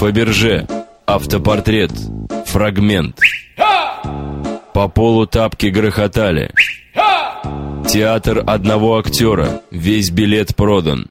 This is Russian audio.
Фаберже. Автопортрет. Фрагмент. По полу тапки грохотали. Театр одного актера. Весь билет продан.